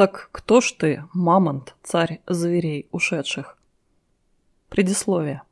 Так кто ж ты, мамонт, царь зверей ушедших? Предисловие.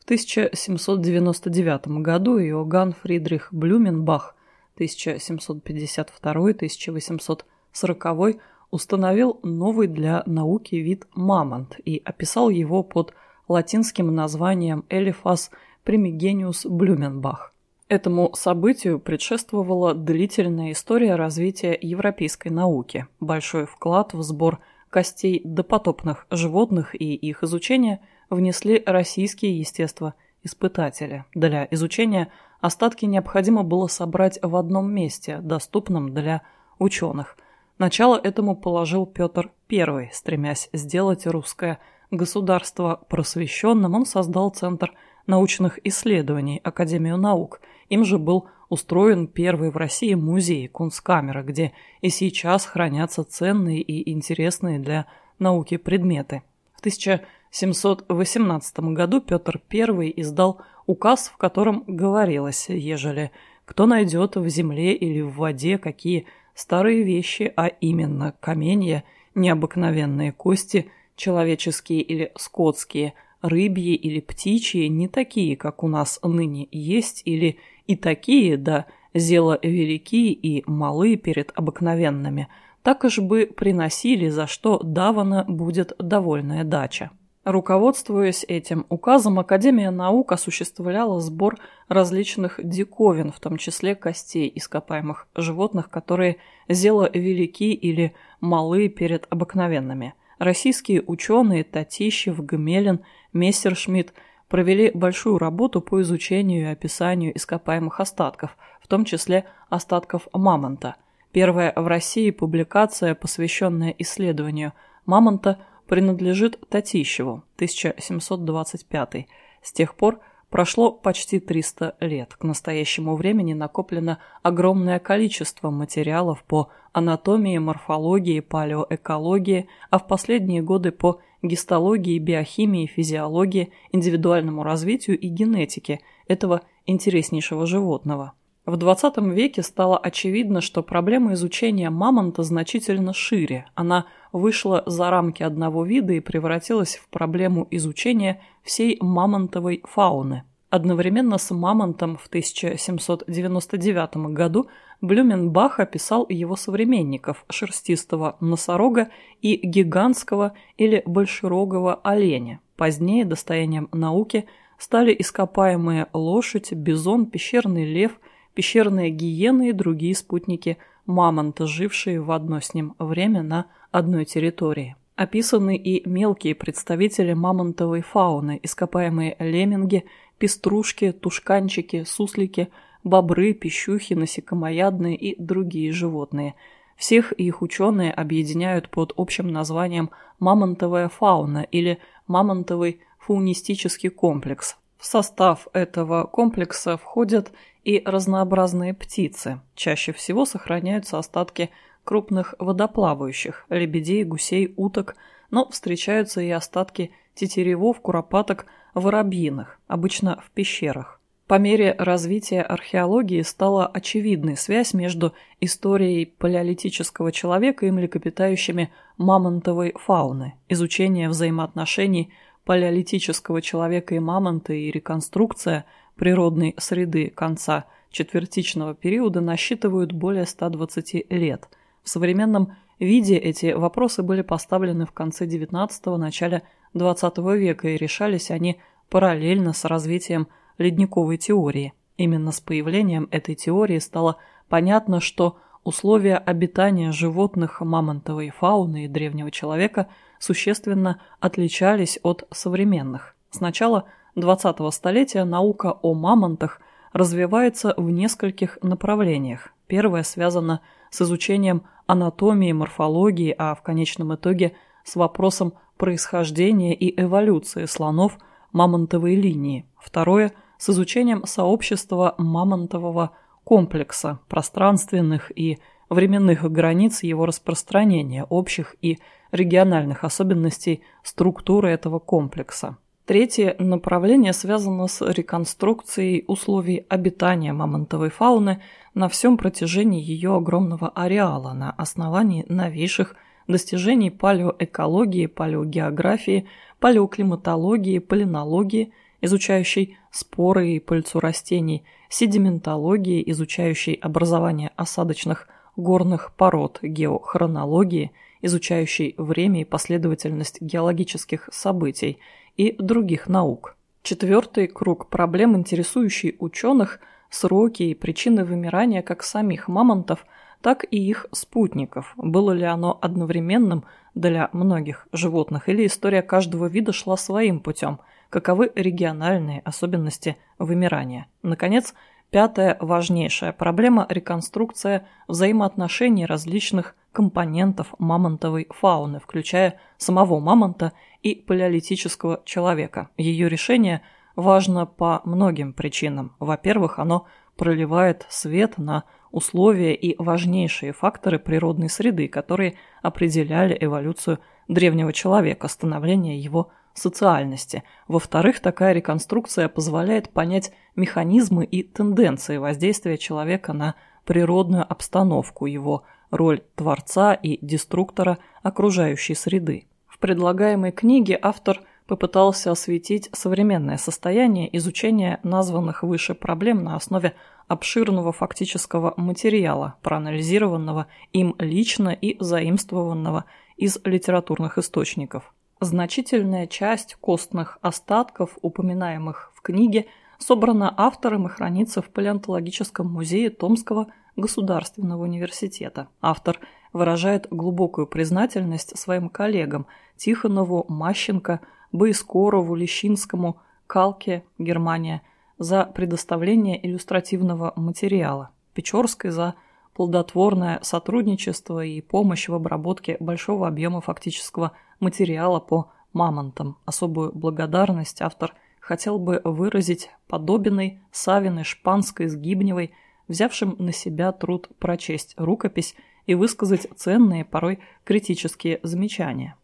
В 1799 году Иоганн Фридрих Блюменбах 1752-1840 установил новый для науки вид мамонт и описал его под латинским названием Elephas primigenius Блюменбах. Этому событию предшествовала длительная история развития европейской науки, большой вклад в сбор костей допотопных животных и их изучение внесли российские естествоиспытатели. Для изучения остатки необходимо было собрать в одном месте, доступном для ученых. Начало этому положил Петр I, стремясь сделать русское государство просвещенным, он создал Центр научных исследований, Академию наук – им же был устроен первый в России музей Кунсткамера, где и сейчас хранятся ценные и интересные для науки предметы. В 1718 году Петр I издал указ, в котором говорилось, ежели кто найдет в земле или в воде какие старые вещи, а именно каменья, необыкновенные кости, человеческие или скотские, рыбьи или птичьи, не такие, как у нас ныне есть, или и такие, да, зело велики и малы перед обыкновенными, так уж бы приносили, за что давана будет довольная дача. Руководствуясь этим указом, Академия наук осуществляла сбор различных диковин, в том числе костей ископаемых животных, которые зело велики или малы перед обыкновенными. Российские ученые Татищев, Гмелин, Мессершмитт провели большую работу по изучению и описанию ископаемых остатков, в том числе остатков мамонта. Первая в России публикация, посвященная исследованию мамонта, принадлежит Татищеву, 1725. С тех пор прошло почти 300 лет. К настоящему времени накоплено огромное количество материалов по анатомии, морфологии, палеоэкологии, а в последние годы по гистологии, биохимии, физиологии, индивидуальному развитию и генетике этого интереснейшего животного. В 20 веке стало очевидно, что проблема изучения мамонта значительно шире. Она вышла за рамки одного вида и превратилась в проблему изучения всей мамонтовой фауны. Одновременно с мамонтом в 1799 году Блюменбах описал его современников – шерстистого носорога и гигантского или большерогого оленя. Позднее достоянием науки стали ископаемые лошадь, бизон, пещерный лев, пещерные гиены и другие спутники мамонта, жившие в одно с ним время на одной территории. Описаны и мелкие представители мамонтовой фауны, ископаемые лемминги, пеструшки, тушканчики, суслики – бобры, пищухи, насекомоядные и другие животные. Всех их ученые объединяют под общим названием мамонтовая фауна или мамонтовый фаунистический комплекс. В состав этого комплекса входят и разнообразные птицы. Чаще всего сохраняются остатки крупных водоплавающих – лебедей, гусей, уток, но встречаются и остатки тетеревов, куропаток, воробьиных, обычно в пещерах. По мере развития археологии стала очевидной связь между историей палеолитического человека и млекопитающими мамонтовой фауны. Изучение взаимоотношений палеолитического человека и мамонта и реконструкция природной среды конца четвертичного периода насчитывают более 120 лет. В современном виде эти вопросы были поставлены в конце XIX – начале XX века и решались они параллельно с развитием ледниковой теории. Именно с появлением этой теории стало понятно, что условия обитания животных мамонтовой фауны и древнего человека существенно отличались от современных. С начала 20-го столетия наука о мамонтах развивается в нескольких направлениях. Первое связано с изучением анатомии, морфологии, а в конечном итоге с вопросом происхождения и эволюции слонов мамонтовой линии. Второе с изучением сообщества мамонтового комплекса, пространственных и временных границ его распространения, общих и региональных особенностей структуры этого комплекса. Третье направление связано с реконструкцией условий обитания мамонтовой фауны на всем протяжении ее огромного ареала на основании новейших достижений палеоэкологии, палеогеографии, палеоклиматологии, полинологии, изучающей споры и пыльцу растений, седиментологии, изучающей образование осадочных горных пород, геохронологии, изучающей время и последовательность геологических событий и других наук. Четвертый круг проблем, интересующий ученых, сроки и причины вымирания как самих мамонтов, так и их спутников. Было ли оно одновременным для многих животных или история каждого вида шла своим путем – каковы региональные особенности вымирания. Наконец, пятая важнейшая проблема – реконструкция взаимоотношений различных компонентов мамонтовой фауны, включая самого мамонта и палеолитического человека. Ее решение важно по многим причинам. Во-первых, оно проливает свет на условия и важнейшие факторы природной среды, которые определяли эволюцию древнего человека, становление его социальности. Во-вторых, такая реконструкция позволяет понять механизмы и тенденции воздействия человека на природную обстановку, его роль творца и деструктора окружающей среды. В предлагаемой книге автор попытался осветить современное состояние изучения названных выше проблем на основе обширного фактического материала, проанализированного им лично и заимствованного из литературных источников. Значительная часть костных остатков, упоминаемых в книге, собрана автором и хранится в Палеонтологическом музее Томского государственного университета. Автор выражает глубокую признательность своим коллегам Тихонову, Мащенко, Боискорову, Лещинскому, Калке, Германия, за предоставление иллюстративного материала, Печорской за плодотворное сотрудничество и помощь в обработке большого объема фактического материала по мамонтам. Особую благодарность автор хотел бы выразить Подобиной, Савиной, Шпанской, Сгибневой, взявшим на себя труд прочесть рукопись и высказать ценные, порой критические замечания.